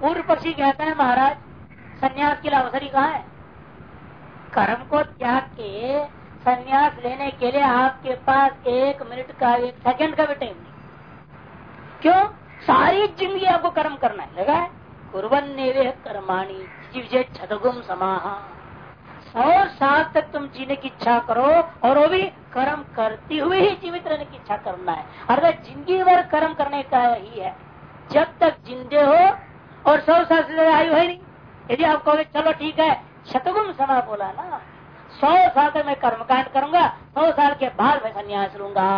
पूर्व पक्षी कहता है महाराज, संन्यास के लिए अवसर ही कहा है? कर्म को त्याग के संन्यास लेने के लिए आपके पास एक मिनट का, एक सेकंड का भी टाइम नहीं। क्यों? सारी ज़िंदगी आपको कर्म करना है। लगा है कुरन नेवे कर्माणी जीव छतगुम समाहा। सौ साल तक तुम जीने की इच्छा करो, और वो भी कर्म करती हुई ही जीवित रहने की इच्छा करना है। अर्थात ज़िंदगी भर कर्म करने का ही है। जब तक जिंदे हो और सौ साल से ज़्यादा आयु है नहीं। यदि आप कहोगे, चलो ठीक है, शतगुण समा बोला ना, सौ साल तक मैं कर्मकांड करूँगा, सौ साल के बाद मैं संन्यास लूँगा।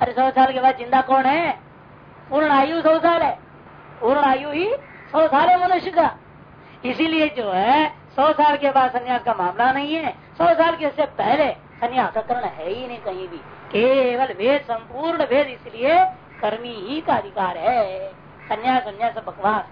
अरे सौ साल के बाद ज़िंदा कौन है? पूर्ण आयु सौ साल है। पूर्ण आयु ही सौ साल है मनुष्य का। इसीलिए जो है, सौ साल के बाद संन्यास का मामला नहीं है। सौ साल के से पहले संन्यास करण है ही नहीं कहीं भी। केवल वेद संपूर्ण वेद इसलिए कर्मी ही का अधिकार है। संन्यास संन्यास, बकवास।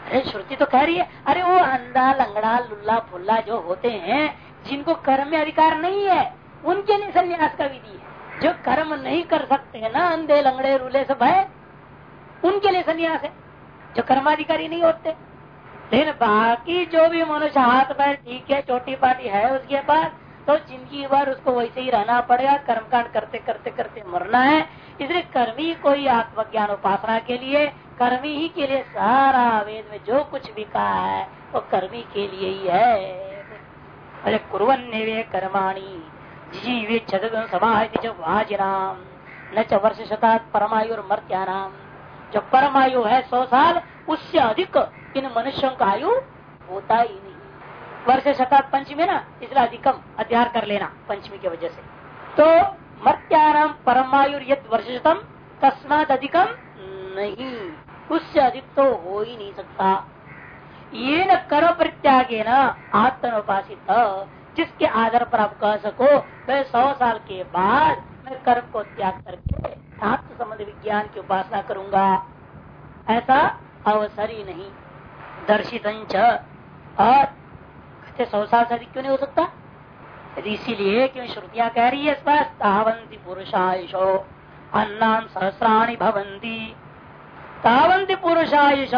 अरे श्रुति तो कह रही है, अरे वो अंधा, लंगड़ा, लुल्ला फुल्ला जो होते हैं, जिनको कर्म में अधिकार नहीं है, उनके लिए संन्यास का विधि है। जो कर्म नहीं कर सकते है ना, अंधे, लंगड़े, रूले, सब है, उनके लिए संन्यास है। जो कर्माधिकारी नहीं होते, लेकिन बाकी जो भी मनुष्य हाथ पैर ठीक है छोटी पाटी है उसके पास तो ज़िंदगी भर उसको वैसे ही रहना पड़ेगा, कर्मकांड करते करते करते मरना है। इसलिए कर्मी कोई आत्मज्ञान उपासना के लिए कर्मी ही के लिए सारा वेद में जो कुछ भी कहा है, वो कर्मी के लिए ही है। अरे कुरन वे कर्माणी जीवे जो वाजिनाम न च वर्ष शता परमायु और मर्त्यानाम जो परमायु है सौ साल, उससे अधिक इन मनुष्यों का आयु होता ही नहीं। वर्ष शताब्द पंचमी ना, इसलिए अधिकम अध्यार कर लेना पंचमी की वजह से। तो मर्त्यानाम परमायु यद वर्ष शतम तस्मात अधिकम नहीं। उससे अधिक तो हो ही नहीं सकता। ये न कर प्रत्यागे न आत्मोपासित जिसके आधार पर आप कह सको मैं सौ साल के बाद मैं कर्म को त्याग करके आत्म संबंध विज्ञान की उपासना करूँगा। ऐसा अवसर ही नहीं। दर्शित और कहते, सौ साल से अधिक क्यों नहीं हो सकता? यदि इसीलिए क्यों श्रुतियाँ कह रही है तावंती पुरुषायुषो अन्नाम सहस्राणी भवंती तावंती पुरुषायुष।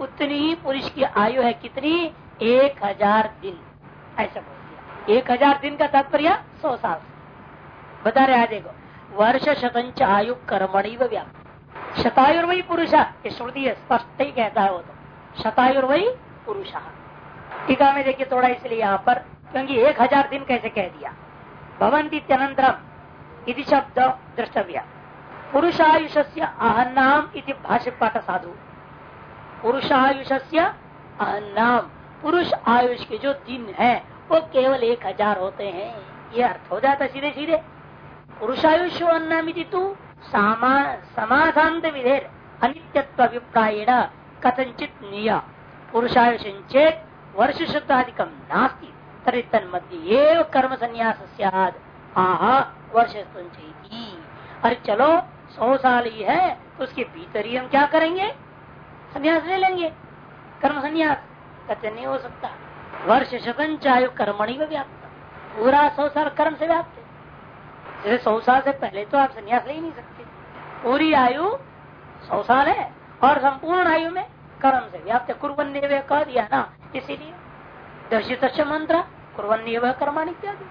उतनी ही पुरुष की आयु है कितनी? एक हज़ार दिन। ऐसा बोल दिया। एक हज़ार दिन का तात्पर्य सौ साल। बता रहे आज देखो वर्ष शतंच आयु कर्मणि व्याप्त। शतायुर वही पुरुष श्रुति स्पष्ट ही कहता है वो तो। शतायुर वही पुरुष टीका में देखिए थोड़ा इसलिए यहाँ पर, क्योंकि एक हज़ार दिन कैसे कह दिया? भवंती त्यनंतरम इति शब्द द्रष्टव्य पुरुषायुष से अहन्नाम इति भाष्य पाठ साधु पुरुषायुष से अहन्नाम, पुरुष आयुष के जो दिन है, वो केवल एक हज़ार होते हैं। ये अर्थ हो जाता सीधे सीधे पुरुषायुष अन्नमिति तू समाधांत विधेर अनित्यत्व अभिप्रायण कथंचित निया। पुरुषायुष चेत वर्ष शब्दाधिकम नास्ती तरी तन मध्य कर्म संन्यास आह वर्ष अरे चलो सौ साल ही है तो उसके भीतर ही हम क्या करेंगे? संन्यास ले लेंगे। कर्म संन्यास कहते नहीं हो सकता। वर्ष शतन चायु कर्मणि में व्याप्त पूरा सौ साल कर्म से व्याप्त है। जैसे सौ साल से पहले तो आप संन्यास ले ही नहीं सकते। पूरी आयु सौ साल है और संपूर्ण आयु में कर्म से व्याप्त कुरबन ने कह दिया ना, इसीलिए। दर्शित मंत्र कुरबन कर्माण इत्यादि।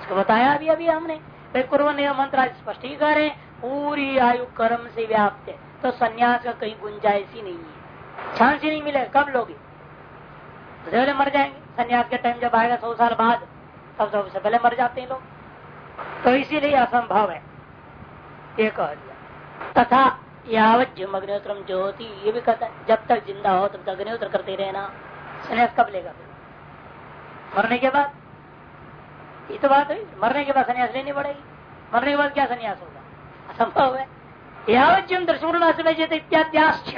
इसको बताया अभी अभी हमने। कुरबन मंत्र स्पष्ट ही रहे पूरी आयु कर्म से व्याप्त है। तो संन्यास का कहीं गुंजाइश ही नहीं है। चांस ही नहीं मिलेगा कब लोगे? पहले मर जाएँगे। संन्यास के टाइम जब आएगा, सौ साल बाद, तब सबसे पहले मर जाते हैं लोग। तो इसीलिए असंभव है। ये कह दिया। तथा यावत जिम अग्निहोत्र ज्योति, ये भी कहता है, जब तक ज़िंदा हो, तब तक अग्निहोत्र करते रहना। संन्यास कब लेगा मरने के बाद? ये तो बात है मरने के बाद संन्यास लेनी पड़ेगी। मरने के बाद क्या संन्यास होगा? असंभव है। यावत जिम दर्शपूर्ण इत्याद्याश्च।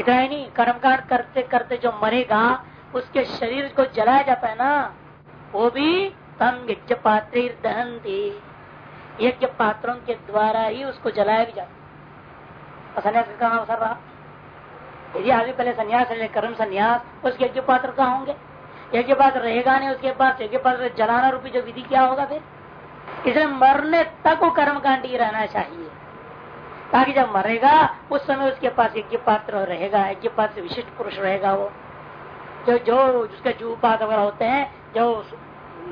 इतना ही नहीं कर्मकांड करते करते जो मरेगा, उसके शरीर को जलाया जाता है ना, वो भी तम यज्ञ पात्र दहनती। यज्ञ पात्रों के द्वारा ही उसको जलाया भी जाता संन्यास कहा अवसर रहा? यदि आगे पहले संन्यास ले, कर्म संन्यास, उसके यज्ञ पात्र कहा होंगे? यज्ञ पात्र रहेगा नहीं, उसके पास यज्ञ पात्र जलाना रूपी जो विधि क्या होगा फिर? इसलिए मरने तक वो कर्मकांड ही रहना चाहिए। ताकि जब मरेगा, उस समय उसके पास यज्ञ पात्र रहेगा, यज्ञ पात्र विशिष्ट पुरुष रहेगा वो। जो जो उसके जू पात्र वगैरह होते हैं, जो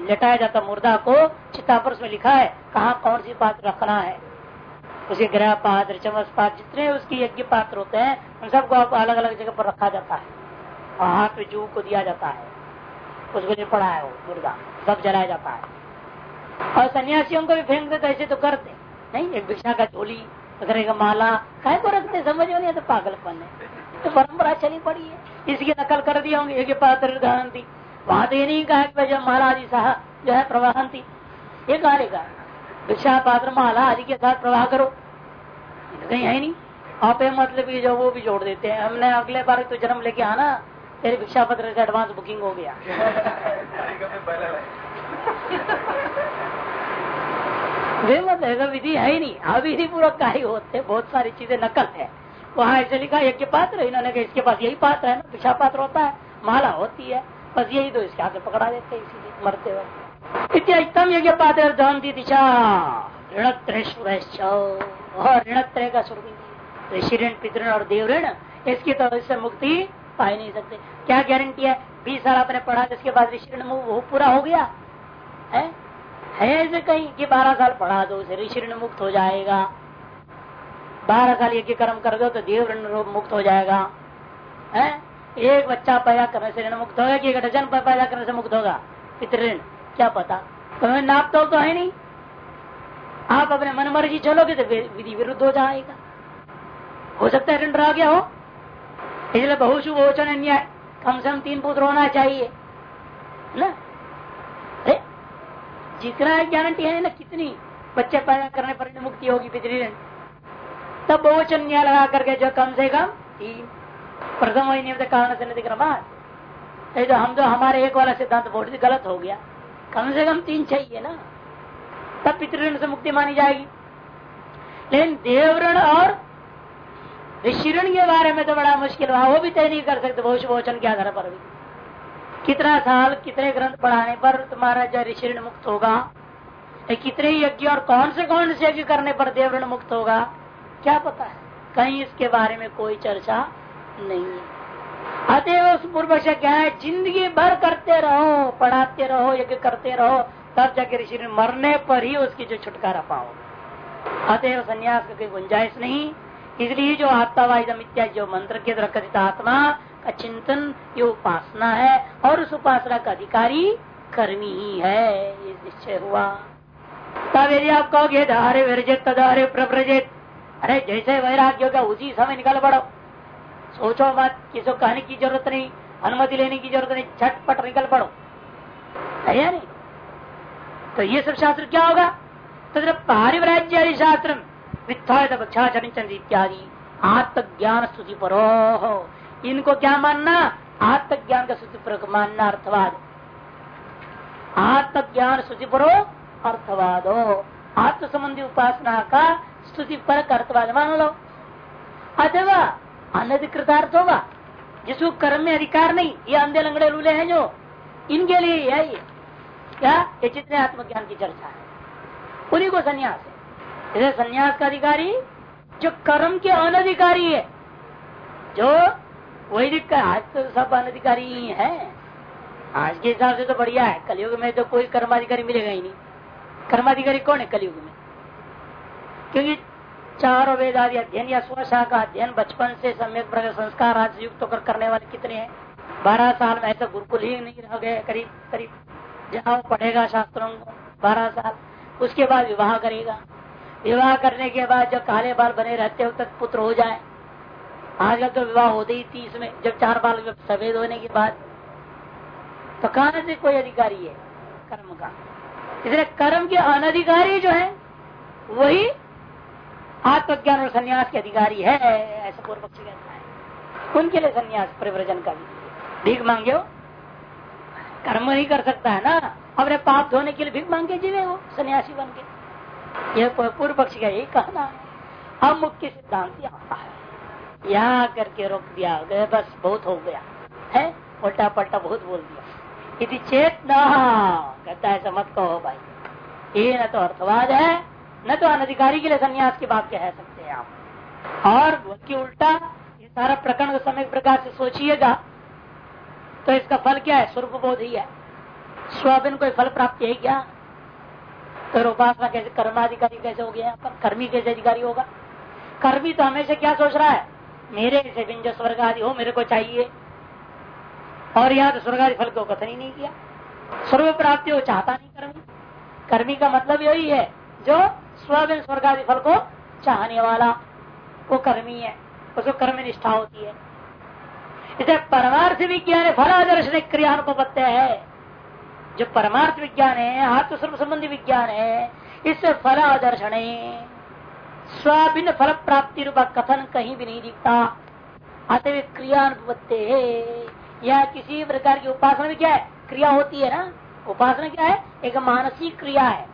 लेटाया जाता मुर्दा को चिता पर उसमें लिखा है, कहा कौन सी पात्र रखना है? उसके ग्रह पात्र चमस पात्र जितने उसके यज्ञ पात्र होते हैं, उन सबको अलग अलग जगह पर रखा जाता है। और हाथ में जू को दिया जाता है। उसको लिए पड़ा है वो मुर्दा, सब जलाया जाता है। और सन्यासियों को भी फेंक देते ऐसे तो करते नहीं एक भिक्षा का झोली का माला कहे को रखते समझ में नहीं तो पागलपन है। तो परंपरा चली पड़ी है। इसकी नकल कर दिया होंगे, एक पात्र थी वहाँ तो ये नहीं कहा कि जब माला आदि जो है प्रवाहन थी। ये कहा लेगा भिक्षा, पात्र, माला आदि के साथ प्रवाह करो। कहीं है नहीं। आप मतलब जो वो भी जोड़ देते हैं। हमने अगले बार तो जन्म लेके आना। तेरे भिक्षा पत्र का एडवांस बुकिंग हो गया। वे मतलब विधि है ही नहीं। अविधि पूर्वक कार्य होते बहुत सारी चीज़ें नकल है। वहाँ ऐसे लिखा यज्ञ पात्र इन्होंने कहा इसके पास यही पात्र है ना भिक्षा पात्र होता है माला होती है बस यही तो इसके आगे पकड़ा देते हैं इसीलिए मरते वक्त। इतम यज्ञ पात्र दिशा ऋणत्रेश्वर और ऋणत्रय का स्वरूप ऋषि ऋण पितृण और देव ऋण इसकी तो इससे मुक्ति पा ही नहीं सकते। क्या गारंटी है? बीस साल आपने पढ़ा जिसके बाद ऋषि वो पूरा हो गया? है? है ऐसे कहीं कि बारह साल पढ़ा दो उसे ऋषि मुक्त हो जाएगा। बारह साल यज्ञ कर्म कर दो तो देव ऋण मुक्त हो जाएगा। है? एक बच्चा पैदा करने से ऋण मुक्त होगा कि एक डजन पैदा करने से मुक्त होगा? पितृण क्या पता? तुम्हें नाप तो, तो है नहीं। आप अपने मन मर्ज़ी चलोगे तो विधि विरुद्ध हो जाएगा। हो सकता है ऋण रह गया हो। इसलिए बहुशु बहुचन अन्याय कम से कम तीन पुत्र होना चाहिए, ना? जितना गारंटी है ना, कितनी? बच्चे पैदा करने पर मुक्ति होगी, पितृ तब बहुवचन न्याय लगा करके जो कम से कम तीन। प्रथम वही नियम कारण से नहीं तो हम तो हमारे एक वाला सिद्धांत बहुत गलत हो गया। कम से कम तीन चाहिए ना। तब पितृण से मुक्ति मानी जाएगी। लेकिन देवऋण और ऋषिऋण के बारे में तो बड़ा मुश्किल हुआ, वो भी तय नहीं कर सकते भविष्य भोजन के आधार पर भी। कितना साल, कितने ग्रंथ पढ़ाने पर तुम्हारा जो ऋषिऋण मुक्त होगा? कितने यज्ञ और कौन से कौन से यज्ञ करने पर देवऋण मुक्त होगा? क्या पता है? कहीं इसके बारे में कोई चर्चा नहीं है। अतएव उस पूर्व से क्या है? ज़िंदगी भर करते रहो, पढ़ाते रहो, यज्ञ करते रहो, तब जाके ऋषि मरने पर ही उसकी जो छुटकारा पाओ। अतएव संन्यास की कोई गुंजाइश नहीं। इसलिए जो आत्मावादम इत्यादि जो मंत्र के द्वारा कथित आत्मा का चिंतन, ये उपासना है और उस उपासना का अधिकारी कर्मी ही है, ये निश्चय हुआ। तब यदि आप कहोगे, धारे विरजित, तदारे प्रव्रजित। अरे, जैसे वैराग्य होगा, उसी समय निकल पड़ो। सोचो मत किसी कहने की ज़रूरत नहीं, अनुमति लेने की ज़रूरत नहीं, झटपट निकल पड़ो। है या नहीं? तो ये सब शास्त्र क्या होगा? तो पारिवराज्य शास्त्र मिथ्याचरण इत्यादि आत्मज्ञान स्तुति परो इनको क्या मानना? आत्मज्ञान का स्तुति पर मानना अर्थवाद। आत्मज्ञान स्तुति परो अर्थवादो। आत्म संबंधी उपासना का स्तुति पर अर्थवाद मान लो। अथवा अनधिकृतार्थ होगा जिसको कर्म में अधिकार नहीं, ये अंधे लंगड़े लूले हैं जो। इनके लिए है। ये क्या? ये जितने आत्मज्ञान की चर्चा है। उन्हीं को संन्यास। इसे संन्यास का अधिकारी जो कर्म के अनधिकारी है, जो वैदिक आज तो सब अनधिकारी ही है। आज के हिसाब से तो बढ़िया है, कलयुग में तो कोई कर्माधिकारी मिलेगा ही नहीं। कर्माधिकारी कौन है कलयुग में? क्योंकि चारों वेद आदि अध्ययन या स्वशा का अध्ययन बचपन से सम्यक प्रकार संस्कार आज युक्त होकर करने वाले कितने हैं? बारह साल में ऐसा गुरुकुल ही नहीं रह गए करीब करीब जहाँ पढ़ेगा शास्त्रों को, बारह साल। उसके बाद विवाह करेगा। विवाह करने के बाद जब काले बाल बने रहते हो तक पुत्र हो जाए। आजकल तो विवाह होते ही तीस में जब चार बाल सफ़ेद होने के बाद तो कहा से कोई अधिकारी है? कर्म का। इसलिए कर्म के अनधिकारी जो है, वही आत्मज्ञान और संन्यास के अधिकारी है, ऐसा पूर्व पक्षी कहता है। उनके लिए संन्यास परिव्रजन का भी भीख मांगे हो? कर्म नहीं कर सकता है ना? अपने पाप धोने के लिए भीख मांगे जीवे वो सन्यासी बन के। यह पूर्व पक्ष का यही कहना है। अब मुख्य सिद्धांत आता है। यहाँ करके रोक दिया गया बस, बहुत हो गया। है? उल्टा पलटा बहुत बोल दिया। यदि चेत न कहता है समझ कहो भाई। ये न तो अर्थवाद है, न तो अनधिकारी के लिए संन्यास की बात कह सकते हैं आप। और बल्कि उल्टा, ये सारा प्रकरण समय प्रकार से सोचिएगा। तो इसका फल क्या है? स्वरूप बोध ही है। स्वाभिन कोई फल प्राप्त है क्या? तो उपासना कैसे कर्माधिकारी कैसे हो गया पर कर्मी कैसे अधिकारी होगा? कर्मी तो हमेशा क्या सोच रहा है? मेरे से बिन जो स्वर्ग आदि हो, मेरे को चाहिए। और यहाँ तो स्वर्ग आदि फल को कथन ही नहीं किया। स्वर्ग प्राप्ति हो, चाहता नहीं कर्मी। कर्मी का मतलब यही है, जो स्वर्ग स्वर्ग आदि फल को चाहने वाला, वो कर्मी है। उसको कर्म निष्ठा होती है। इसे परमार्थ विज्ञान ने क्रिया क्रियानुपत्य है। जो परमार्थ विज्ञान है आत्म संबंधी विज्ञान है इस फलादर्शन, स्वाभिन्न फल प्राप्ति रूप कथन कहीं भी नहीं दिखता। अतः क्रियानुपत्य है। यह किसी प्रकार की उपासना भी क्या है? क्रिया होती है ना? उपासना क्या है? एक मानसिक क्रिया है।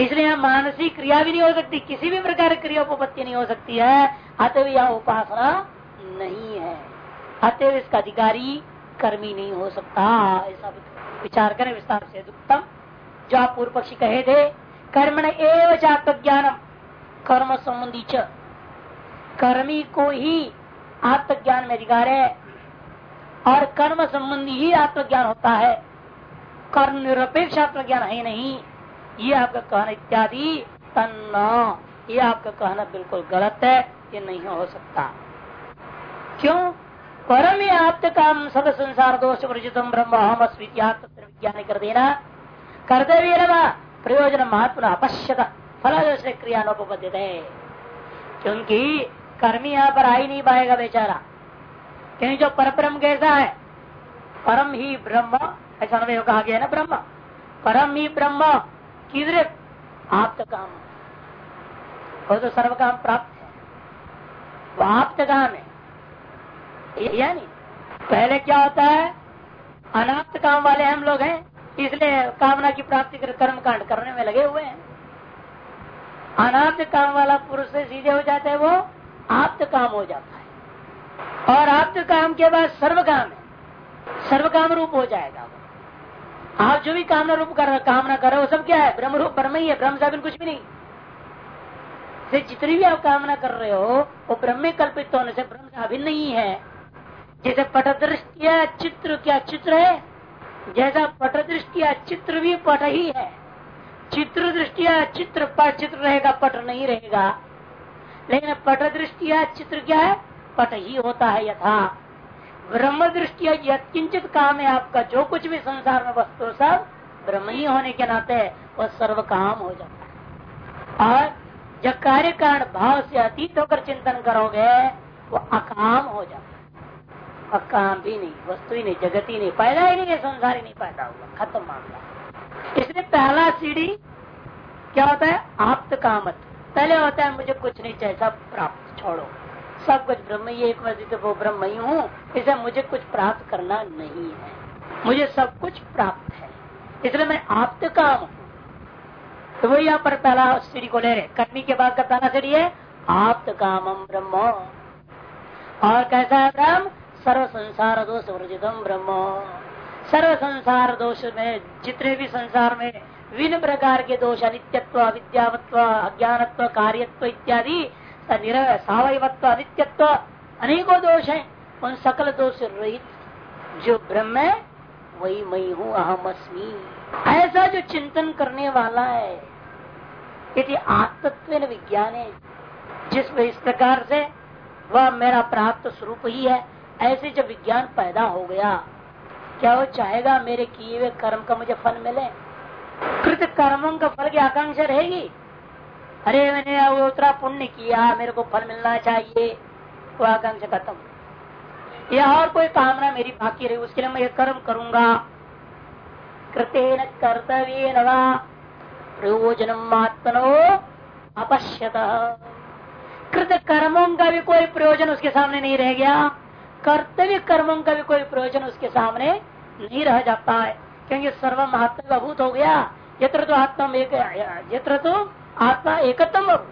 इसलिए यहाँ मानसिक क्रिया भी नहीं हो सकती, किसी भी प्रकार की क्रिया उपपत्ति नहीं हो सकती है। अतव यह उपासना नहीं है। अतव इसका अधिकारी कर्मी नहीं हो सकता, ऐसा विचार करें विस्तार से उत्तम जो आप पूर्व पक्षी कहे थे, कर्मण एवं आत्मज्ञानम कर्म संबंधी च। कर्मी को ही आत्मज्ञान में अधिकार है और कर्म संबंधी ही आत्मज्ञान होता है। कर्म निरपेक्ष आत्मज्ञान है नहीं। ये आपका कहना इत्यादि तन्ना। ये आपका कहना बिल्कुल गलत है। ये नहीं हो सकता। क्यों? परम आप्त काम सब संसार दोष वर्जितम ब्रह्म हम विज्ञान कर देना कर्तव्य प्रयोजन महात्मा अपश्यत फल से क्रियानोपद्य क्योंकि कर्मी यहाँ पर आ ही नहीं पाएगा बेचारा। क्योंकि जो परब्रह्म कैसा है, परम ही ब्रह्म, ऐसा नवे कहा गया ना ब्रह्म, परम ही ब्रह्म, किधर आप काम। वो तो सर्व काम प्राप्त है। वो आप काम है। यानी, पहले क्या होता है अनाप्त काम वाले हम लोग हैं, इसलिए कामना की प्राप्ति कर कर्म कांड करने में लगे हुए हैं। अनाप्त काम वाला पुरुष से सीधे हो जाता है, वो आप्त काम हो जाता है। और आप्त काम के बाद सर्व काम है। सर्व काम रूप हो जाएगा वो। आप जो भी कामना रूप कर, कामना कर रहे हो सब क्या है? ब्रह्म रूप, ब्रह्म ही है, ब्रह्म से कुछ भी नहीं। जितनी भी आप कामना कर रहे हो, वो ब्रह्म कल्पित होने से ब्रह्म से अभिन्न नहीं है। जैसे पट दृष्टिया चित्र क्या चित्र है? जैसा पट दृष्टिया चित्र भी पट ही है। चित्र दृष्टिया चित्र पट चित्र रहेगा, पट नहीं रहेगा। लेकिन पट दृष्टिया चित्र क्या है? पट ही होता है यथा। ब्रह्म दृष्टि किंचित काम है आपका, जो कुछ भी संसार में वस्तु सब ब्रह्म ही होने के नाते वह सर्व काम हो जाता है। और जब कार्य कारण भाव से अतीत होकर चिंतन करोगे वो अकाम हो जाता है। अकाम भी नहीं वस्तु ही नहीं जगत ही नहीं पैदा ही नहीं है संसार ही नहीं पैदा हुआ, खत्म मामला। इसलिए पहला सीढ़ी क्या होता है? आप्त कामत। पहले होता है, मुझे कुछ नहीं चाहिए, सब प्राप्त, छोड़ो। सब कुछ ब्रह्म ही एक तो वो ब्रह्म ही हूँ। इसे मुझे कुछ प्राप्त करना नहीं है। मुझे सब कुछ प्राप्त है। इसलिए मैं आप काम तो वही यहाँ पर पहला सीढ़ी को ले रहे कर्मी के बाद का पहला सीढ़ी है आप काम ब्रह्म। और कैसा है ब्रह्म? सर्व संसार दोष वर्जितम ब्रह्म। सर्व संसार दोष में, जितने भी संसार में विभिन्न प्रकार के दोष, अनित्यत्व, अविद्यावत्व, अज्ञानत्व, कार्यत्व इत्यादि सावयवत्व, अनित्यत्व, अनेकों दोष है, उन सकल दोष रहित जो ब्रह्म है, वही मई हूँ, अहम अस्मी। ऐसा जो चिंतन करने वाला है, यदि आत्मत्व विज्ञान है जिस इस प्रकार से वह मेरा प्राप्त स्वरूप ही है ऐसे जब विज्ञान पैदा हो गया, क्या वो चाहेगा मेरे किए हुए कर्म का मुझे फल मिले? कृत कर्मों का फल की आकांक्षा रहेगी। अरे मैंने उतरा पुण्य किया, मेरे को फल मिलना चाहिए, वो आकांक्षा खत्म। या और कोई कामना मेरी बाकी रही, उसके लिए मैं ये कर्म करूँगा। कृतेन कर्तव्य प्रयोजन आत्मनो अपश्यत। कृत कर्मों का भी कोई प्रयोजन उसके सामने नहीं रह गया। कर्तव्य कर्मों का भी कोई प्रयोजन उसके सामने नहीं रह जाता है। क्योंकि सर्व महात्मा भूत हो गया। यत्र तो आत्मा एक, यत्र तो आत्मा एकत्व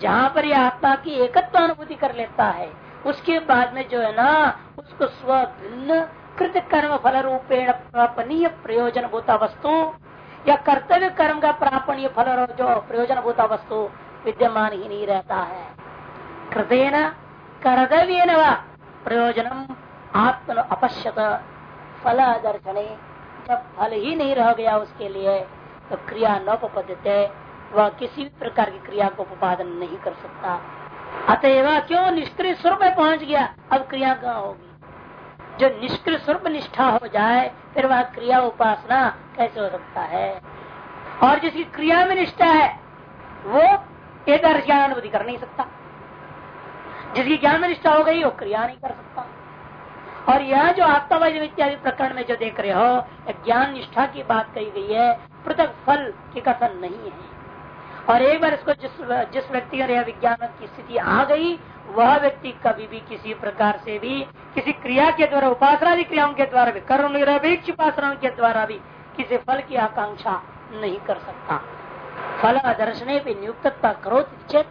जहाँ पर यह आत्मा की एकत्व अनुभूति कर लेता है, उसके बाद में जो है ना, उसको स्व भिन्न कृत कर्म फल रूपेण प्रापणीय प्रयोजन भूता वस्तु या कर्तव्य कर्म का प्रापणीय फल जो प्रयोजन भूता वस्तु विद्यमान ही नहीं रहता है। कृतेन कर्तव्य न प्रयोजनम आत्म अपश्यत फल दर्शन जब फल ही नहीं रह गया उसके लिए तो क्रिया न उपपद्यते वह किसी भी प्रकार की क्रिया को उपादन नहीं कर सकता। अतएव क्यों निष्क्रिय स्वरूप में पहुँच गया? अब क्रिया कहाँ होगी? जो निष्क्रिय स्वरूप निष्ठा हो जाए, फिर वह क्रिया उपासना कैसे हो सकता है? और जिसकी क्रिया में निष्ठा है, वो एक ज्ञान अनुभूति कर नहीं सकता। जिसकी ज्ञान में निष्ठा हो गई, वो क्रिया नहीं कर सकता। और यह जो आत्मवाद इत्यादि प्रकरण में जो देख रहे हो ज्ञान निष्ठा की बात कही गई है, पृथक फल के कथन नहीं है। और एक बार इसको जिस जिस व्यक्ति का विज्ञान की स्थिति आ गई, वह व्यक्ति कभी भी किसी प्रकार से भी किसी क्रिया के द्वारा उपासना क्रियाओं के द्वारा भी, कर्म निरपेक्ष उपासना के द्वारा भी किसी फल की आकांक्षा नहीं कर सकता। फल दर्शने भी नियुक्त करो चेत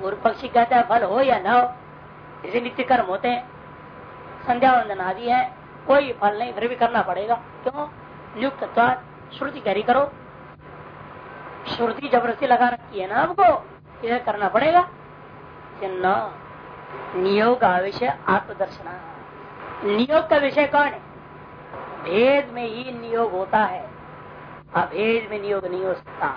पूर्व पक्षी कहता है, फल हो या न हो, इसे नित्य कर्म होते हैं। संध्या वंदन आदि है, कोई फल नहीं, फिर भी करना पड़ेगा। क्यों? नियुक्त श्रुति करी करो। श्रुति ज़बरदस्ती लगा रखी है ना आपको, इसे करना पड़ेगा। नियोग का विषय आत्मदर्शन। नियोग का विषय कौन है? भेद में ही नियोग होता है। अभेद में नियोग नहीं हो सकता।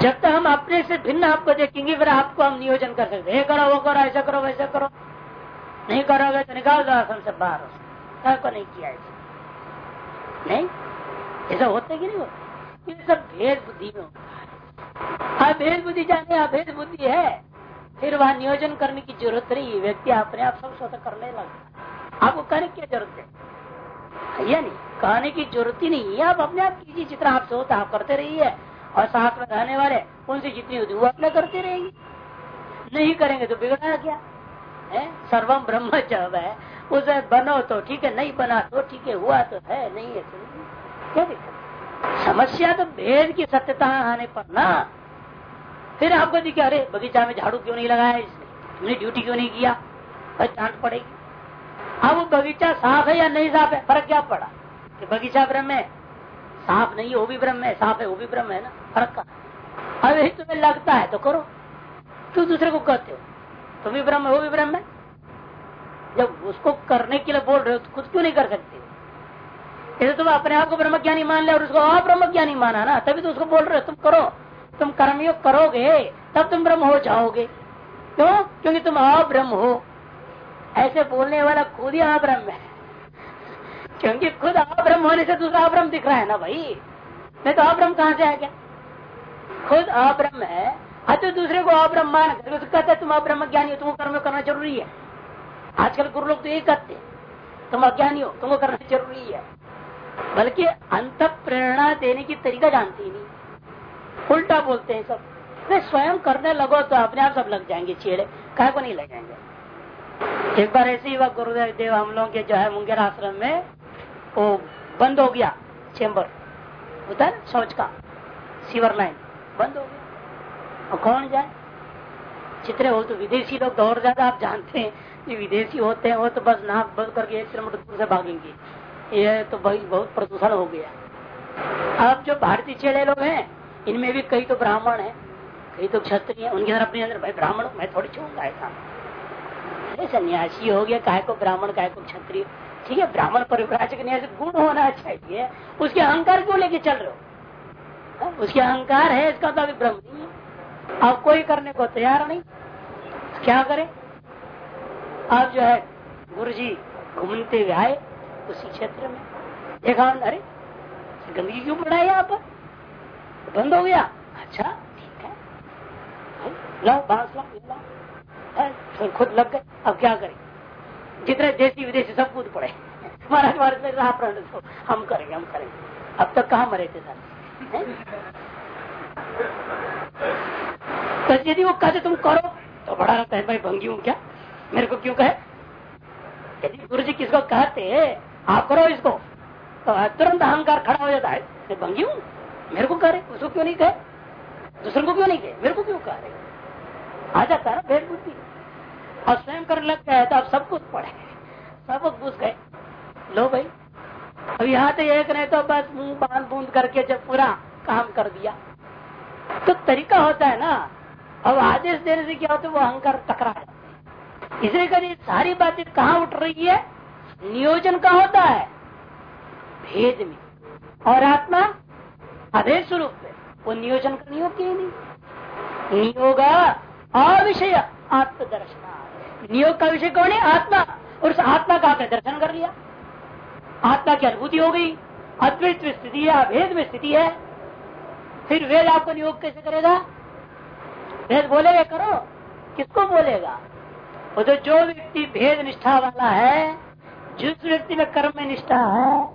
जब तक हम अपने से भिन्न आपको देखेंगे, फिर आपको हम नियोजन कर सकते हैं। करो, वो करो, ऐसा करो, वैसा करो। नहीं करोगे तो निकाल दो आसन से बाहर। को नहीं किया ऐसा। नहीं? ऐसा होते कि नहीं होते? ये सब भेद बुद्धि में होता है। अभेद बुद्धि जाने अभेद बुद्धि है। फिर वह नियोजन करने की ज़रूरत नहीं। व्यक्ति अपने आप सब स्वतः करने लगता आपको करने की ज़रूरत है। या नहीं? कहने की ज़रूरत ही नहीं है। आप अपने आप कीजिए जितना आपसे होता आप करते रहिए। और साथ में रहने वाले, उनसे जितनी होती वो अपना करते रहेंगे। नहीं करेंगे तो बिगड़ा क्या? है? सर्वम ब्रह्म जब है, उसे बनो तो ठीक है, नहीं बना तो ठीक है, हुआ तो है, नहीं है तो क्या दिक्कत? समस्या तो भेद की सत्यता आने पर ना। फिर आपको दिखे, अरे, बगीचा में झाड़ू क्यों नहीं लगाया इसने? तुमने ड्यूटी क्यों नहीं किया? भाई डांट पड़ेगी। अब वो बगीचा साफ़ है या नहीं साफ़ है? फ़र्क क्या पड़ा? कि बगीचा ब्रह्म है साफ़ नहीं वो भी ब्रह्म है, साफ़ है, वो भी ब्रह्म है ना? फ़र्क का अब यही तुम्हें लगता है तो करो। क्यों दूसरे को कहते हो? तुम भी ब्रह्म है, वो भी ब्रह्म है। जब उसको करने के लिए बोल रहे हो तो खुद क्यों नहीं कर सकते? जैसे तुम अपने आप को ब्रह्म ज्ञानी मान ले और उसको अब्रह्म ज्ञानी माना ना, तभी तो उसको बोल रहे हो, तुम करो। तुम कर्मयोग करोगे, तब तुम ब्रह्म हो जाओगे। क्यों? क्योंकि तुम अब्रह्म हो। ऐसे बोलने वाला खुद ही अब्रह्म है। क्योंकि खुद अब्रह्म होने से दूसरा अब्रह्म दिख रहा है ना भाई? नहीं तो अब्रह्म कहाँ से आ गया? खुद अब्रह्म है। अच्छा दूसरे को अब्रह्म मान कर तो कहते तुम अब्रह्म ज्ञानी हो, तुमको कर्म करना ज़रूरी है। आजकल गुरु लोग तो यही कहते तुम अज्ञानी हो, तुमको करना ज़रूरी है। बल्कि अंत प्रेरणा देने की तरीका जानती ही नहीं। उल्टा बोलते हैं सब। वे स्वयं करने लगो तो अपने आप सब लग जाएँगे चेड़े कह को नहीं लगेंगे एक बार ऐसे ही वह गुरुदेव, देव हम लोग के जो है मुंगेर आश्रम में वो बंद हो गया चेम्बर होता है शौच का सीवर लाइन बंद हो गया। और कौन जाए? चित्रे हो तो विदेशी लोग तो और ज़्यादा आप जानते हैं कि विदेशी होते हैं, वो तो बस नाक बंद करके एक किलोमीटर दूर से भागेंगे। ये तो भाई बहुत प्रदूषण हो गया। अब जो भारतीय चेड़े लोग हैं, इनमें भी कई तो ब्राह्मण है, कई तो क्षत्रिय है, उनके अंदर अपने अंदर भाई ब्राह्मण, मैं थोड़ी छूँगा ऐसा। अरे सन्यासी हो गया काय को ब्राह्मण काय को क्षत्रिय। ठीक है ब्राह्मण परिव्राजक न्याय गुण होना चाहिए। उसके अहंकार क्यों लेके चल रहे हो। हाँ, उसके अहंकार है इसका तो अभी ब्रह्म नहीं है। अब कोई करने को तैयार नहीं। क्या करे? अब जो है गुरु जी घूमते हुए आए उसी क्षेत्र में। देखा अरे गंदगी क्यों पड़ा है यहाँ पर? बंद हो गया। अच्छा ठीक है। लाओ बाँस लाओ लाओ। खुद लग गए अब क्या करें? जितने देशी विदेशी सब कूद पड़े। महाराज महाराज में रहा प्रण हम करेंगे हम करेंगे। अब तक कहा मरे थे सर तो यदि वो कहते तुम करो तो बड़ा रहता है भाई भंगी हूँ क्या? मेरे को क्यों कहे? यदि गुरु जी किसको कहते, आप करो इसको तो तुरंत अहंकार खड़ा हो जाता है। मैं भंगी हूँ। मेरे को कह रहे, उसको क्यों नहीं कहे? दूसरे को क्यों नहीं कहे? मेरे को क्यों कह रहे? आ जाता है भेद बुद्धि और स्वयं कर लग गए तो आप सब कुछ पढ़े सब घुस गए। लो भाई। अब यहाँ तो एक नहीं तो बस मुँह बाँध बूंद करके जब पूरा काम कर दिया। तो तरीका होता है ना, अब आदेश देने से क्या होता है, वो अहंकार टकरा जाता इसलिए कभी सारी बातें कहाँ उठ रही है? नियोजन का होता है। भेद में। और आत्मा अभेद स्वरूप में। वो नियोजन का नियोग नहीं। नियोग अविषय आत्मदर्शन। नियोग का विषय कौन है? आत्मा। और उस आत्मा का आपने दर्शन कर लिया। आत्मा की अनुभूति हो गई। अद्वैत स्थिति है, अभेद में स्थिति है। फिर वेद आपको नियोग कैसे करेगा? भेद बोलेगा, करो। किसको बोलेगा? वो तो जो व्यक्ति भेद निष्ठा वाला है, जिस व्यक्ति में कर्म में निष्ठा है,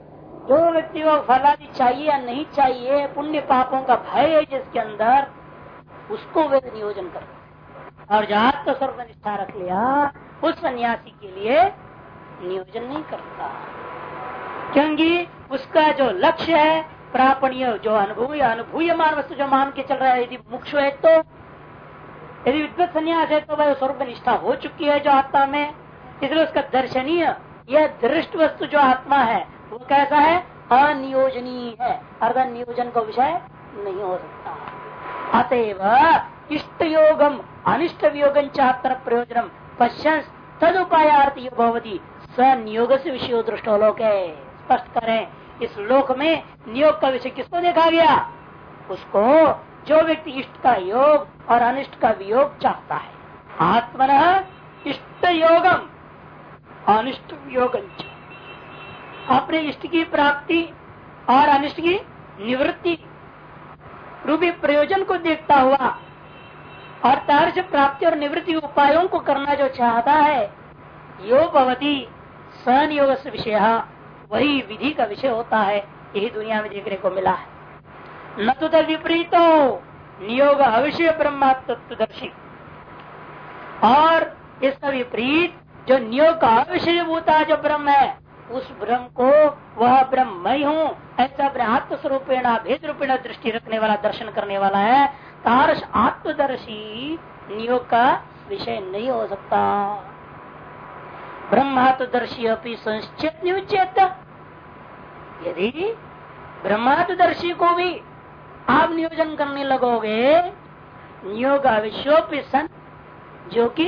जो व्यक्ति को फलादी चाहिए या नहीं चाहिए, पुण्य पापों का भय है जिसके अंदर, उसको वेद नियोजन कर। और जहाँ तो सर्व निष्ठा रख लिया, उस सन्यासी के लिए नियोजन नहीं करता। क्योंकि उसका जो लक्ष्य है, प्रापणीय जो अनुभूय अनुभूयमान वस्तु जो मान के चल रहा है, यदि मुख्य है तो यदि विद्वत संन्यास है तो वह स्वरूप निष्ठा हो चुकी है जो आत्मा में। इसलिए उसका दर्शनीय, यह दृष्ट वस्तु जो आत्मा है, वो कैसा है? अनियोजनीय है। अर्थात नियोजन का विषय नहीं हो सकता। अतएव इष्ट योगम अनिष्ट वियोगम चात्र प्रयोजनम तद उपायार्थ भवती। स नियोग से विषय दृष्टोलोक है स्पष्ट करें इस लोक में नियोग का विषय किसको देखा गया? उसको जो व्यक्ति इष्ट का योग और अनिष्ट का वियोग चाहता है। आत्मन इष्ट योगम अनिष्ट योगम अपने इष्ट की प्राप्ति और अनिष्ट की निवृत्ति रूपी प्रयोजन को देखता हुआ और तार प्राप्ति और निवृत्ति उपायों को करना जो चाहता है यो भवती सनियोग विषय, वही विधि का विषय होता है, यही दुनिया में देखने को मिला है। न तो विपरीत, नियोग अविषय ब्रह्मा तत्वदर्शी और इसका विपरीत, जो नियोग का अविषय होता जो ब्रह्म है, उस ब्रह्म को वह ब्रह्म मैं हूँ, ऐसा आत्म स्वरूपेण भेद रूपेण दृष्टि रखने वाला, दर्शन करने वाला है तारस आत्मदर्शी नियोग का विषय नहीं हो सकता। ब्रह्मात्मदर्शी अपनी संचित निचेत यदि ब्रह्मात्मदर्शी को भी आप नियोजन करने लगोगे नियोग विषयोपि सन जो कि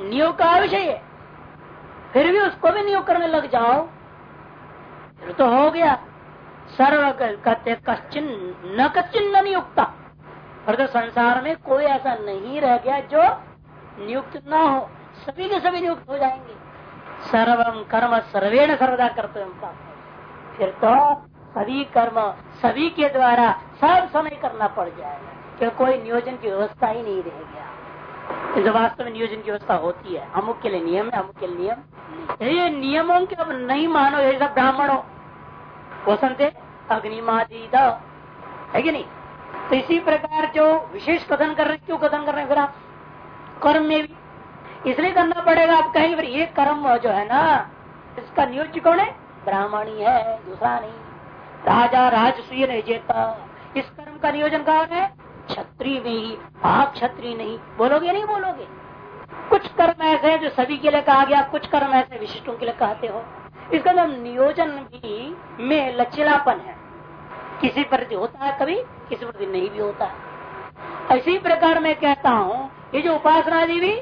नियोग का विषय है, फिर भी उसको भी नियोग करने लग जाओ। फिर तो हो गया। सर्व कहते कश्चिन न कच्चिन न नियुक्ता। और तो संसार में कोई ऐसा नहीं रह गया जो नियुक्त ना हो। सभी के सभी नियुक्त हो जाएँगे। सर्वम कर्म सर्वेण सर्वदा करते फिर तो सभी कर्म सभी के द्वारा सब समय करना पड़ जाएगा क्यों कोई नियोजन की व्यवस्था ही नहीं रह गया। जो वास्तव में नियोजन की व्यवस्था होती है, अमुक के लिए नियम है, अमुक के लिए नियम ये नियमों के अब नहीं मानो, ये सब ब्राह्मण। हो वसंत अग्निमादी है कि नहीं? तो इसी प्रकार जो विशेष कथन कर रहे क्यों कथन कर रहे हैं? फिर आप कर्म में भी। इसलिए करना पड़ेगा, आप कहीं फिर ये कर्म जो है ना, इसका नियोज कौन है? ब्राह्मणी है, दूसरा नहीं। राजा राजसूय नहीं जेता। इस कर्म का नियोजन कौन है? छत्री में ही। आप छत्री नहीं। बोलोगे नहीं, बोलोगे? कुछ कर्म ऐसे है जो सभी के लिए कहा गया, कुछ कर्म ऐसे विशिष्टों के लिए कहते हो। इसका मतलब नियोजन भी में लचीलापन है। किसी प्रति होता है कभी, किसी प्रति नहीं भी होता है। इसी प्रकार मैं कहता हूँ, ये जो उपासना आदि भी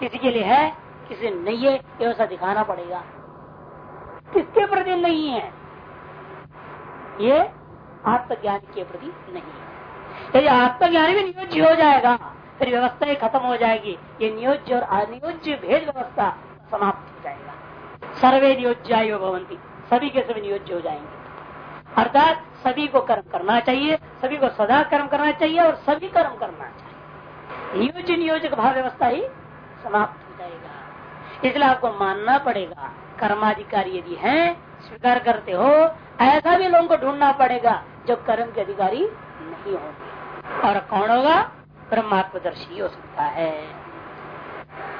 किसी के लिए है, किसी नहीं है, ये वैसा दिखाना पड़ेगा। किसके प्रति नहीं है? ये आत्मज्ञान के प्रति नहीं है। यदि आत्मज्ञान भी नियोज्य हो जाएगा, फिर व्यवस्था ही खत्म हो जाएगी। ये नियोज्य और अनियोज्य भेद व्यवस्था समाप्त हो जाएगा। सर्वे नियोज्य भवंती सभी के सभी नियोज्य हो जाएँगे। अर्थात सभी को कर्म करना चाहिए, सभी को सदा कर्म करना चाहिए और सभी कर्म करना चाहिए। नियोज्य नियोजक भाव व्यवस्था ही समाप्त हो जाएगा। इसलिए आपको मानना पड़ेगा, कर्माधिकारी यदि हैं, स्वीकार करते हो, ऐसा भी लोगों को ढूंढना पड़ेगा जो कर्म के अधिकारी नहीं होंगे। और कौन होगा? ब्रह्मात्मदर्शी हो सकता है।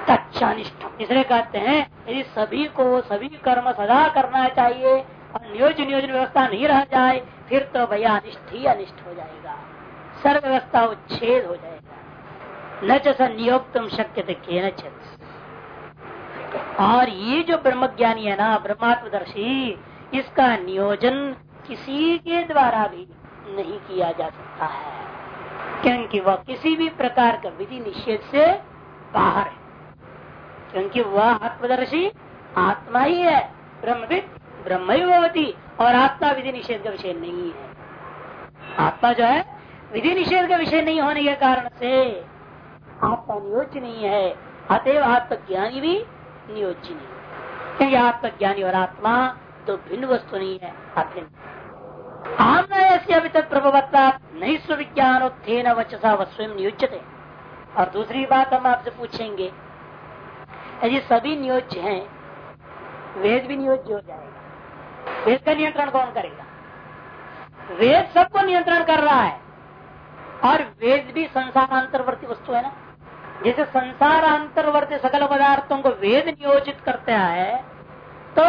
तच्छानिष्ठ इसलिए कहते हैं, यदि सभी को, सभी कर्म सदा करना चाहिए और नियोजन नियोजन व्यवस्था नहीं रह जाए, फिर तो भैया अनिष्ट ही अनिष्ट हो जाएगा। सर्व व्यवस्था उच्छेद हो जाएगा। न च तुम शक्य थे और ये जो ब्रह्मज्ञानी है ना, ब्रह्मात्मदर्शी, इसका नियोजन किसी के द्वारा भी नहीं किया जा सकता है। क्योंकि वह किसी भी प्रकार का विधि निषेध से बाहर है। क्योंकि वह आत्मदर्शी आत्मा ही है, ब्रह्मविद ब्रह्म ही और आत्मा विधि निषेध का विषय नहीं है। आत्मा जो है, विधि निषेध का विषय नहीं होने के कारण से आत्मा नियोज्य नहीं है। अतएव आत्मज्ञानी भी नियोज्य नहीं क्योंकि आत्मज्ञानी और आत्मा तो भिन्न वस्तु नहीं है अभिन्न आमना अभी तक प्रभुवत्ता नहीं स्विज्ञान थे वचसा व स्वयं नियोजते और दूसरी बात हम आपसे पूछेंगे, यदि सभी नियोज्य हैं, वेद भी नियोज्य हो जाएगा। वेद का नियंत्रण कौन करेगा? वेद सबको नियंत्रण कर रहा है। और वेद भी संसार अंतर्वर्ती वस्तु है ना? जैसे संसार अंतर्वर्ती सकल पदार्थों को वेद नियोजित करता है तो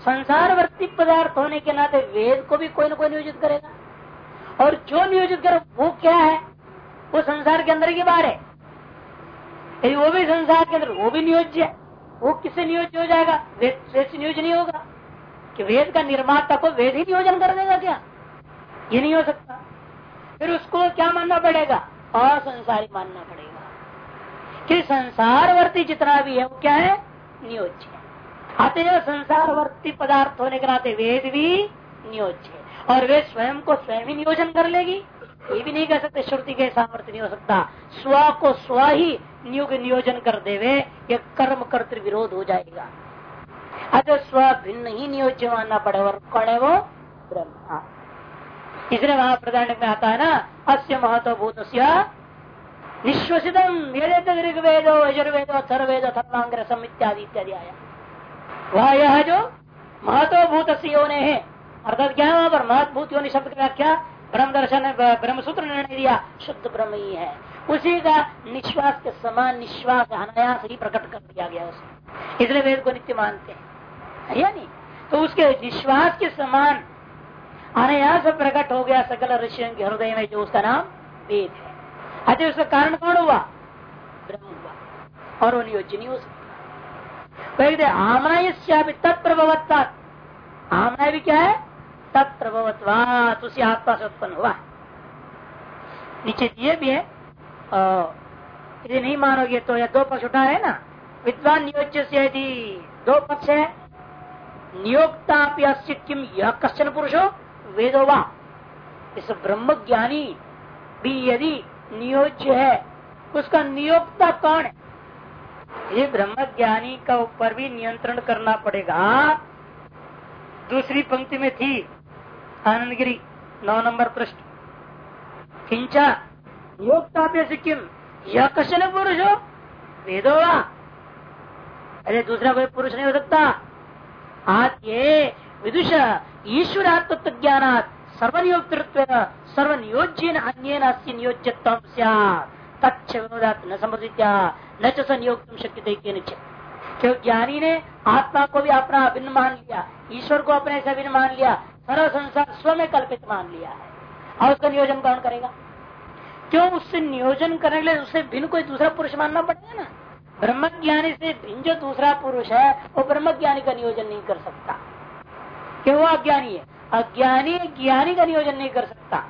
संसारवर्ती पदार्थ होने के नाते वेद को भी कोई ना कोई नियोजित करेगा। और जो नियोजित करे, वो क्या है? वो संसार के अंदर की बार है। वो भी संसार के अंदर, वो भी नियोज्य है, वो किससे नियोज्य हो जाएगा? वेद से नियोजन नहीं होगा। कि वेद का निर्माता को वेद ही नियोजन कर देगा क्या? ये नहीं हो सकता। फिर उसको क्या मानना पड़ेगा? असंसारी मानना पड़ेगा। कि संसारवर्ती जितना भी है, वो क्या है? नियोज्य अतः संसारवर्ती पदार्थ होने के नाते वेद भी नियोज्य है। और वे स्वयं को स्वयं ही नियोजन कर लेगी। ये भी नहीं कह सकते श्रुति के सामर्थ्य नहीं हो सकता। स्व को स्व ही नियोजन कर देवे, ये कर्म कर्त विरोध हो जाएगा। अतः स्व भिन्न ही नियोज्य मानना पड़े कौन है वो ब्रह्मा। इसलिए वहाँ प्रधान में आता है ना, अस्य महत्वभूत निश्वसितम ऋग्वेदो, यजुर्वेदो, अथर्वेद अथर्वांग्र सम इत्यादि इत्यादि आया। वह यह जो महत्वभूत योने है। अर्थात क्या वहाँ पर महत्भूत योनि शब्द की व्याख्या ब्रह्म दर्शन ब्रह्म सूत्र निर्णय दिया, शुद्ध ब्रह्म ही है। उसी का निश्वास के समान निश्वास अनायास ही प्रकट कर दिया गया उसे इसलिए वेद को नित्य मानते हैं। या नहीं? तो उसके निश्वास के समान अनायास प्रकट हो गया सकल ऋषियों के हृदय में, जो उसका नाम वेद है। अतः उसका कारण कौन हुआ? ब्रह्म हुआ। और वो नियोज्य नहीं हो सकता। आमना तत्प्रभवत्ता आमना भी क्या है? तत्प्रभवत्वात। उसी आत्मा से उत्पन्न हुआ नीचे दिए भी है। यदि नहीं मानोगे तो यह दो पक्ष उठा है ना? विद्वान नियोज्य से यदि दो पक्ष है नियोक्ता किम यह कश्चन पुरुषो? वेदोवा इस ब्रह्म ज्ञानी भी यदि नियोज्य है, उसका नियोक्ता कौन है? ये ब्रह्म ज्ञानी का ऊपर भी नियंत्रण करना पड़ेगा। दूसरी पंक्ति में थी, आनंदगिरी, नौ नंबर पृष्ठ। किंचा नियोक्ता किम यह कश्चन पुरुष? हो वेदोवा अरे दूसरा कोई पुरुष नहीं हो सकता। आज विदुष ईश्वर आत्मत्व ज्ञान सर्वनियोक्तृत्व सर्वनियोज्य अन्य नियोज्यत्व तच्छ विनोदात न समृद्धित्या न च शक्य क्यों ज्ञानी ने आत्मा को भी अपना अभिन्न मान लिया, ईश्वर को अपने से अभिन्न मान लिया सर्व संसार स्व में कल्पित मान लिया है। और उसका नियोजन कौन करेगा? क्यों उससे नियोजन करने के लिए उससे भिन्न कोई दूसरा पुरुष मानना पड़ेगा ना? ब्रह्म ज्ञानी से भिन्न जो दूसरा पुरुष है, वो ब्रह्म ज्ञानी का नियोजन नहीं कर सकता। क्यों वो अज्ञानी है? अज्ञानी ज्ञानी का नियोजन नहीं कर सकता।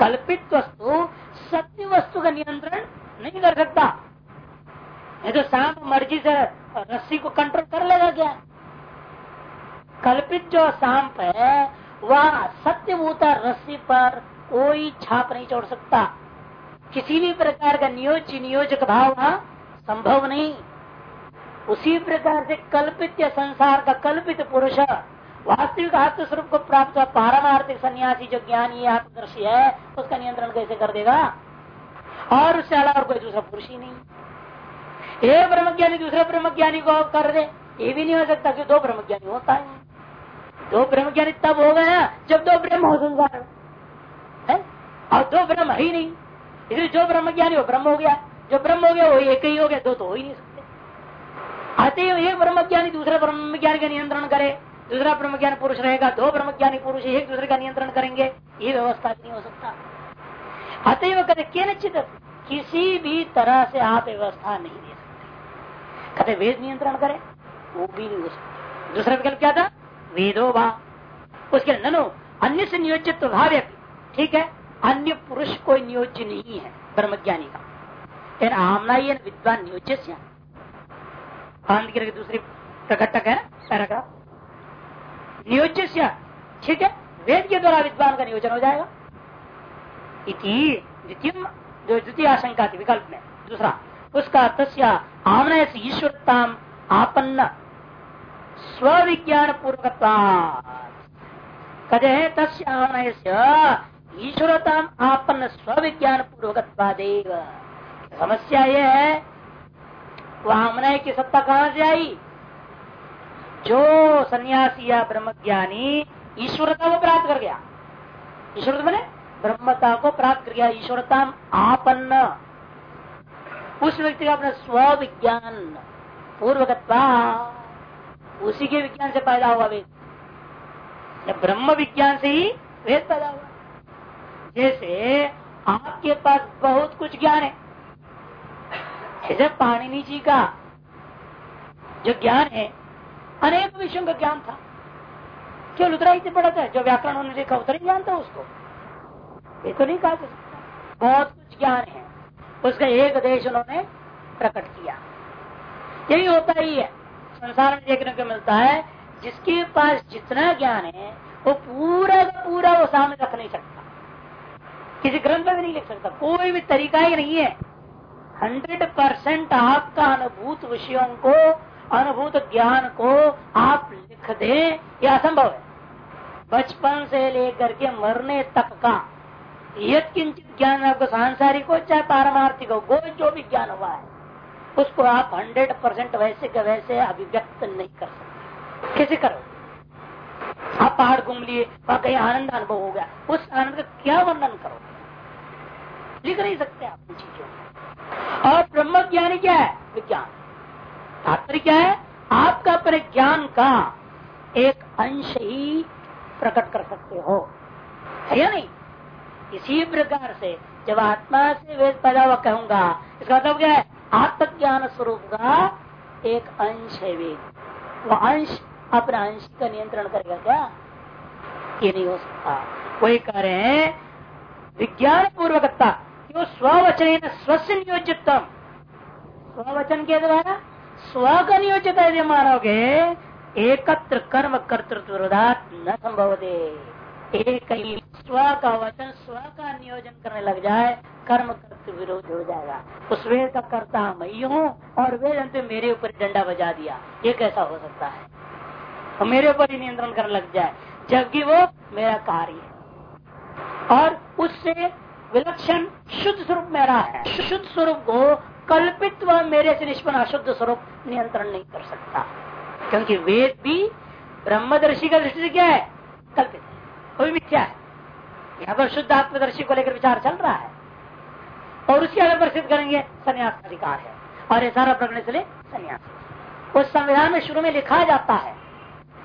कल्पित वस्तु, सत्य वस्तु का नियंत्रण नहीं कर सकता। ये तो सांप मर्ज़ी से रस्सी को कंट्रोल कर लेगा क्या? कल्पित जो सांप है, वह सत्यभूता रस्सी पर कोई छाप नहीं छोड़ सकता। किसी भी प्रकार का नियोज नियोजक भाव वहाँ संभव नहीं। उसी प्रकार से कल्पित संसार का कल्पित पुरुष वास्तविक आत्म स्वरूप को प्राप्त हुआ पारमार्थिक सन्यासी जो ज्ञानी आत्मदर्शी है, उसका नियंत्रण कैसे कर देगा? और उससे अलावा कोई दूसरा पुरुष ही नहीं। एक ब्रह्मज्ञानी दूसरे ब्रह्मज्ञानी को कर दे। ये भी नहीं हो सकता कि दो ब्रह्मज्ञानी होता है। दो ब्रह्मज्ञानी तब हो गया जब दो ब्रह्म हो संसार है? और दो ब्रह्म ही नहीं। इसलिए जो ब्रह्मज्ञानी वो ब्रह्म हो गया। जो ब्रह्म हो गया, वो एक ही हो गया, दो तो हो ही नहीं सकते। अतः एक ब्रह्मज्ञानी दूसरे ब्रह्मज्ञानी का नियंत्रण करे, दूसरा ब्रह्म ज्ञान पुरुष रहेगा, दो ब्रह्म ज्ञानी पुरुष एक दूसरे का नियंत्रण करेंगे, ये व्यवस्था नहीं हो सकता। अतएव कहते के निश्चित किसी भी तरह से आप व्यवस्था नहीं दे सकते। कहते, वेद नियंत्रण करे? वो भी नहीं हो सकता। दूसरा विकल्प क्या था? वेदो वा। उसके ननो, अन्य से नियोजित तो भाव्य, ठीक है? अन्य पुरुष कोई नियोज्य नहीं है ब्रह्मज्ञानी का। आमना ये विद्वान नियोज्य की दूसरी प्रकटक है पैराग्राफ नियोज्य ठीक है, वेद के द्वारा विद्वान का नियोजन हो जाएगा। इति द्वितीय जो द्वितीय आशंका थी विकल्प में, दूसरा, उसका तस्या आमनय से ईश्वरता आपन्न स्विज्ञान पूर्वक कदे तस्य आमनय से ईश्वरता आपन्न स्विज्ञान पूर्वक समस्या ये है, वह आमनय की सत्ता कहाँ से आई? जो सन्यासी या ब्रह्मज्ञानी ईश्वरता को प्राप्त कर गया। ईश्वर मैंने ब्रह्मता को प्राप्त कर गया, ईश्वरता आपन्न। उस व्यक्ति का अपना स्व विज्ञान पूर्वकत्वा उसी के विज्ञान से पैदा हुआ वेद। ब्रह्म विज्ञान से ही वेद पैदा हुआ। जैसे आपके पास बहुत कुछ ज्ञान है। जैसे पाणिनि जी का जो ज्ञान है, अनेक विषयों का ज्ञान था। क्यों उतरा ही पड़ा था, जो व्याकरण उन्होंने लिखा उतर ही ज्ञान था उसको। ये तो नहीं कहा बहुत कुछ ज्ञान है। उसका एक देश उन्होंने प्रकट किया। यही होता ही है। संसार में देखने को मिलता है, जिसके पास जितना ज्ञान है, वो पूरा का पूरा वो सामने रख नहीं सकता। किसी ग्रंथ में भी नहीं लिख सकता। कोई भी तरीका ही नहीं है। हंड्रेड परसेंट आपका अनुभूत विषयों को, अनुभूत ज्ञान को आप लिख दे यह असंभव है। बचपन से लेकर के मरने तक का यद किंचित ज्ञान आपको सांसारिक हो चाहे पारमार्थिक हो कोई जो भी ज्ञान हुआ है, उसको आप हंड्रेड परसेंट वैसे के वैसे अभिव्यक्त नहीं कर सकते। कैसे करो आप पहाड़ घूम लिए कहीं आनंद अनुभव हो गया, उस आनंद का क्या वर्णन करो लिख नहीं सकते आप उन चीज़ों और ब्रह्म ज्ञानी क्या है? विज्ञान। तात्पर्य क्या है? आपका अपने ज्ञान का एक अंश ही प्रकट कर सकते हो। है या नहीं? इसी प्रकार से जब आत्मा से वेद पैदा हुआ कहूँगा, इसका मतलब क्या है? आत्मज्ञान स्वरूप का एक अंश है वेद। वह अंश अपने अंश का नियंत्रण करेगा क्या? ये नहीं हो सकता। वही कह रहे हैं विज्ञान पूर्वकता क्यों स्ववचन स्वस्य नियोजित स्ववचन के द्वारा स्व का नियोजित यदि मानोगे, एकत्र कर्म कर्तृत्व न संभव दे एक ही स्व का वचन स्व का नियोजन करने लग जाए, कर्म कर्त विरोध हो जाएगा। उस वेद का कर्ता मैं हूँ और वेद अंत मेरे ऊपर डंडा बजा दिया। ये कैसा हो सकता है? तो मेरे ऊपर ही नियंत्रण करने लग जाए। जबकि वो मेरा कार्य है। और उससे विलक्षण शुद्ध स्वरूप मेरा है। शुद्ध स्वरूप को कल्पित व मेरे से निष्पन्न अशुद्ध स्वरूप नियंत्रण नहीं कर सकता। क्योंकि वेद भी ब्रह्मदर्शी का दृष्टि से क्या है? कल्पित कोई मिथ्या है। यहाँ पर शुद्ध आत्मदर्शी को लेकर विचार चल रहा है। और उसके आधार पर सिद्ध करेंगे, संन्यास अधिकार है। और ये सारा प्रकरण इसलिए संन्यास उस संविधान में शुरू में लिखा जाता है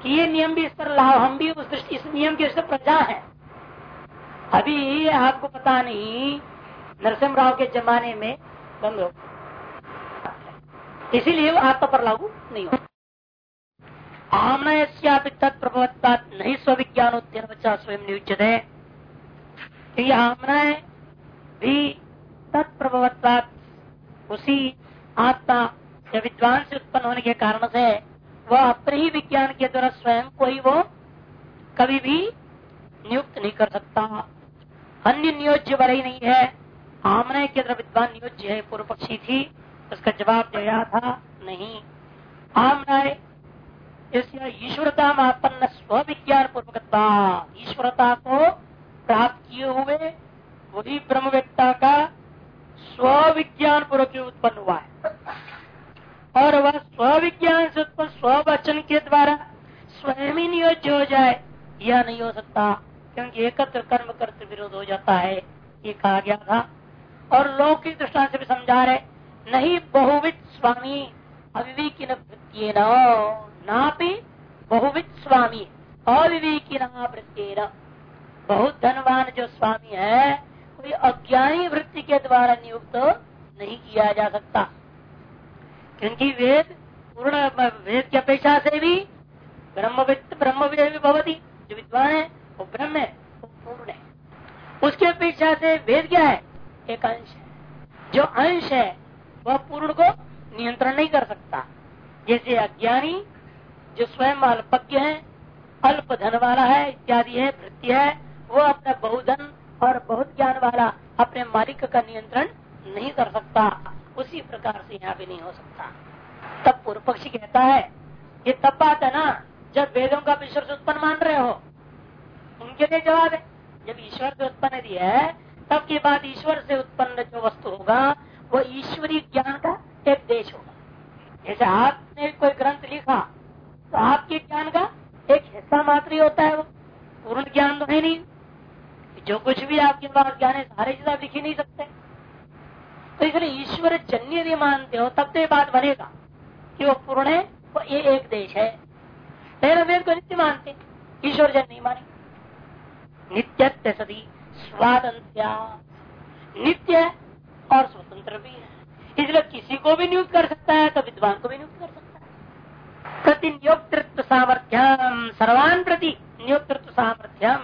कि ये नियम भी इस पर लाभ हम भी उस दृष्टि, इस नियम की प्रजा है। अभी आपको पता नहीं नरसिंह राव के जमाने में बंद हो इसीलिए वो आत्मा पर लागू नहीं हो तत्प्रभवत्ता नहीं स्विज्ञानोत्तीर्ण बच्चा स्वयं नियुचित है, भी तत्प्रभवत्ता उसी आत्मा या विद्वान से उत्पन्न होने के कारण से वह अपने ही विज्ञान के द्वारा स्वयं को ही वो कभी भी नियुक्त नहीं कर सकता। अन्य नियोज्य वाले ही नहीं है। आमनय के द्वारा विद्वान नियोज्य है पूर्व पक्षी थी उसका जवाब दिया था, नहीं। आमनय ईश्वरता आपन्न स्व विज्ञान पूर्वकता ईश्वरता को प्राप्त किए हुए, वही ब्रह्म व्यक्ता का स्व विज्ञान पूर्वक उत्पन्न हुआ है। और वह स्व विज्ञान से उत्पन्न स्व वचन के द्वारा स्वयं ही नियोज्य हो जाए, यह नहीं हो सकता। क्योंकि एकत्र कर्म करते विरोध हो जाता है, ये कहा गया था। और लौकिक दृष्टान से भी समझा रहे, नहीं, बहुविध स्वामी अविवेकी न नापि बहुविध स्वामी अविवेकी वृत्ति बहुत धनवान जो स्वामी है, कोई अज्ञानी वृत्ति के द्वारा नियुक्त तो नहीं किया जा सकता। क्योंकि वेद, पूर्ण वेद की अपेक्षा से भी ब्रह्मविद ब्रह्म भी भवती, जो विद्वान है वो ब्रह्म है वो पूर्ण। है उसके अपेक्षा से वेद क्या है? एक अंश है। जो अंश है, वह पूर्ण को नियंत्रण नहीं कर सकता। जैसे अज्ञानी, जो स्वयं अल्पज्ञ है, अल्प धन वाला है, इत्यादि है, वृत्ति है वो अपना बहुधन और बहुत ज्ञान वाला अपने मालिक का नियंत्रण नहीं कर सकता। उसी प्रकार से यहाँ भी नहीं हो सकता। तब पूर्व पक्षी कहता है, ये तब बात है ना, जब वेदों का से उत्पन्न मान रहे हो उनके लिए जवाब है। जब ईश्वर से उत्पन्न दिया है, तब की बात ईश्वर से उत्पन्न जो वस्तु होगा, वो ईश्वरी ज्ञान का एक देश होगा। जैसे आपने कोई ग्रंथ लिखा तो आपके ज्ञान का एक हिस्सा मात्र ही होता है वो। पूर्ण ज्ञान तो है नहीं। जो कुछ भी आपके पास ज्ञान है, सारे चीज़ आप लिख ही नहीं सकते। तो इसलिए ईश्वर जन्य यदि मानते हो, तब तो ये बात बनेगा कि वो पूर्ण है, वो ये एक देश है। लेकिन वेद को नित्य मानते, ईश्वर जन नहीं माने नित्य सदी स्वातंत्र नित्य और स्वतंत्र भी है। इसलिए किसी को भी नियुक्त कर सकता है तो विद्वान को भी नियुक्त कर सकता है। प्रति नियोक्तृत्व सामर्थ्यम, सर्वान प्रति नियोक्तृत्व सामर्थ्यम।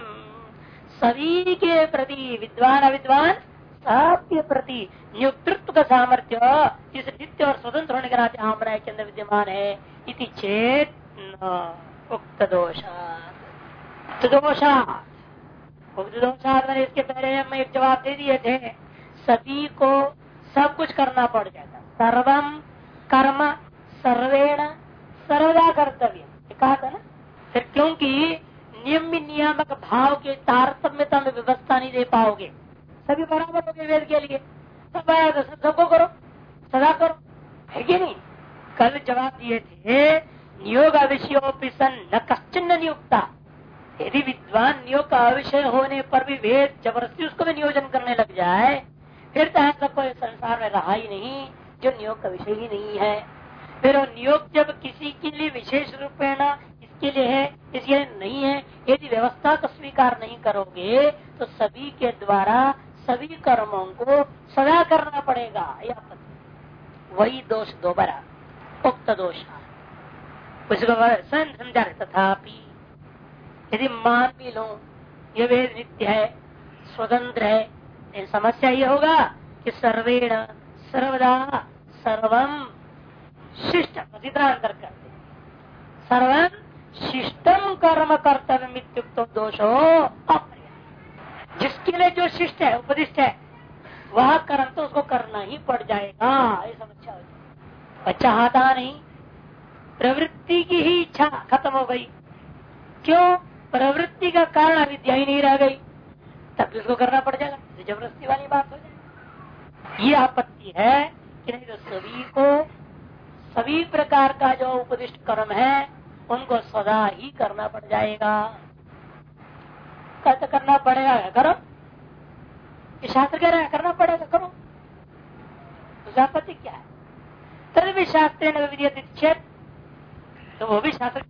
सभी के प्रति विद्वान अविद्वान सबके प्रति नियुक्तृत्व का सामर्थ्य इस नित्य और स्वतंत्र होने के नाते आमराय के अंदर विद्यमान है, इति चेत उक्त दोषात। उक्त मैंने इसके पहले हम एक जवाब दे दिए थे, सभी को सब कुछ करना पड़ जाएगा सर्वम कर्म, सर्वेण, सर्वदा कर्तव्य कहा था ना? फिर क्योंकि नियम नियामक भाव के तारतम्यता में व्यवस्था नहीं दे पाओगे। सभी बराबर हो गए वेद के लिए। सब आया तो सब सबको करो, सदा करो। है कि नहीं? कल जवाब दिए थे नियोग सन न कश्चिन नियुक्ता। यदि विद्वान नियोग का अविषय होने पर भी वेद ज़बरदस्ती उसको भी नियोजन करने लग जाए, फिर तो ऐसा कोई संसार में रहा ही नहीं, जो नियोग का विषय ही नहीं है। फिर वो नियोग जब किसी के लिए विशेष रूपेण इसके लिए है, इसके लिए नहीं है, यदि व्यवस्था को स्वीकार नहीं करोगे तो सभी के द्वारा सभी कर्मों को सदा करना पड़ेगा, या वही दोष दोबारा, उक्त दोष। उसको समझा तथापि। यदि मान भी लो, ये वेद नित्य है, स्वतंत्र है लेकिन समस्या ये होगा कि सर्वेण सर्वदा सर्वम शिष्ट। अंतर करते सर्वम शिष्टम कर्म कर्तव्य मित्युक्त दोषो जिसके लिए जो शिष्ट है, उपदिष्ट है, वह कर्म तो उसको करना ही पड़ जाएगा, ये समस्या हो जाएगी। चाहता नहीं, प्रवृत्ति की ही इच्छा खत्म हो गई। क्यों? प्रवृत्ति का कारण अविद्या ही नहीं रह गई। तब उसको करना पड़ जाएगा? तो ज़बरदस्ती वाली बात हो जाएगी ये आपत्ति है कि नहीं तो सभी को, सभी प्रकार का जो उपदिष्ट कर्म है, उनको सदा ही करना पड़ जाएगा। तो करना पड़ेगा करो। ये शास्त्र कह रहे हैं, करना पड़ेगा, करो। आपत्ति क्या है? तभी शास्त्र ने विधि तो वो भी शास्त्र